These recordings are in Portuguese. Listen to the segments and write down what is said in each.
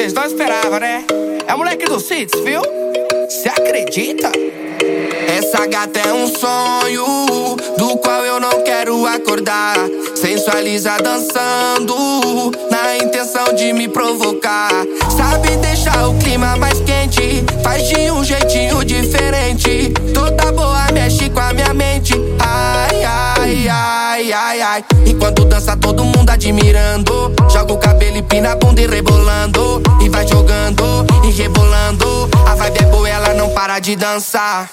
vocês não esperavam, né? É moleque do Cits, viu? Cê acredita? Essa gata é um sonho do qual eu não quero acordar. Sensualiza dançando na intenção de me provocar. Sabe deixar o clima mais quente, faz de um jeitinho diferente. Toda boa mexe com a minha mente. Ai, ai, ai, ai, ai. Enquanto dança, todo mundo admirando. Joga o cabelo e pina a bunda e rebolando. E vai jogando e rebolando. A vibe é boa, ela não para de dançar.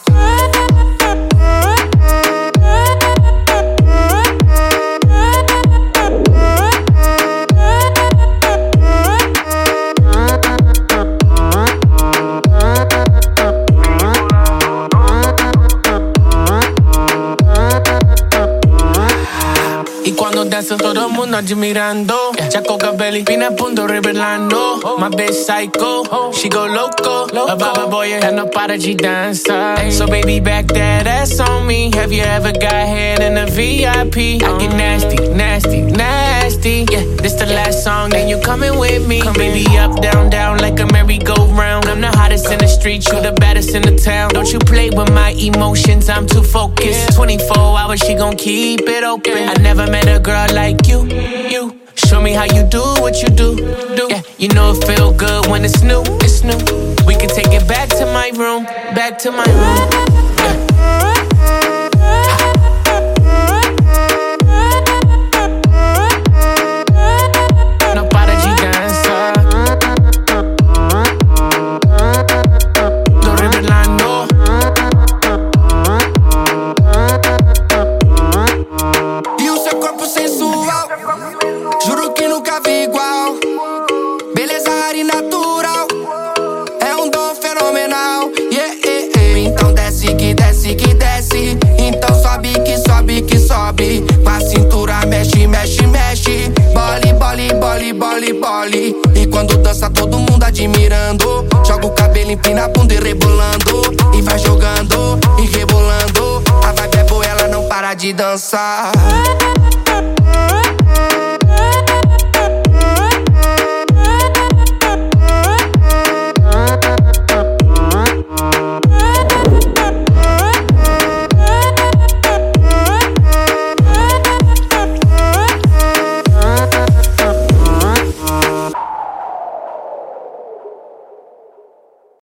Y cuando danza todo el mundo admirando Chaco Cabelli, pina punto revelando. Oh. My bitch psycho, oh. she go loco. A baba boy, ela não para de dançar So baby back that ass on me. Have you ever got head in a VIP? I get nasty, nasty, nasty. Yeah, this the last song, then you coming with me. Come baby up, down, down street, you the baddest in the town. Don't you play with my emotions, I'm too focused. 24 hours, she gon' keep it open. I never met a girl like you, you. Show me how you do what you do, do. Yeah, you know it feel good when it's new, it's new. We can take it back to my room, back to my room bole, bole, bole. E quando dança todo mundo admirando. Joga o cabelo, empina a bunda e rebolando. E vai jogando e rebolando. A vibe é boa, ela não para de dançar.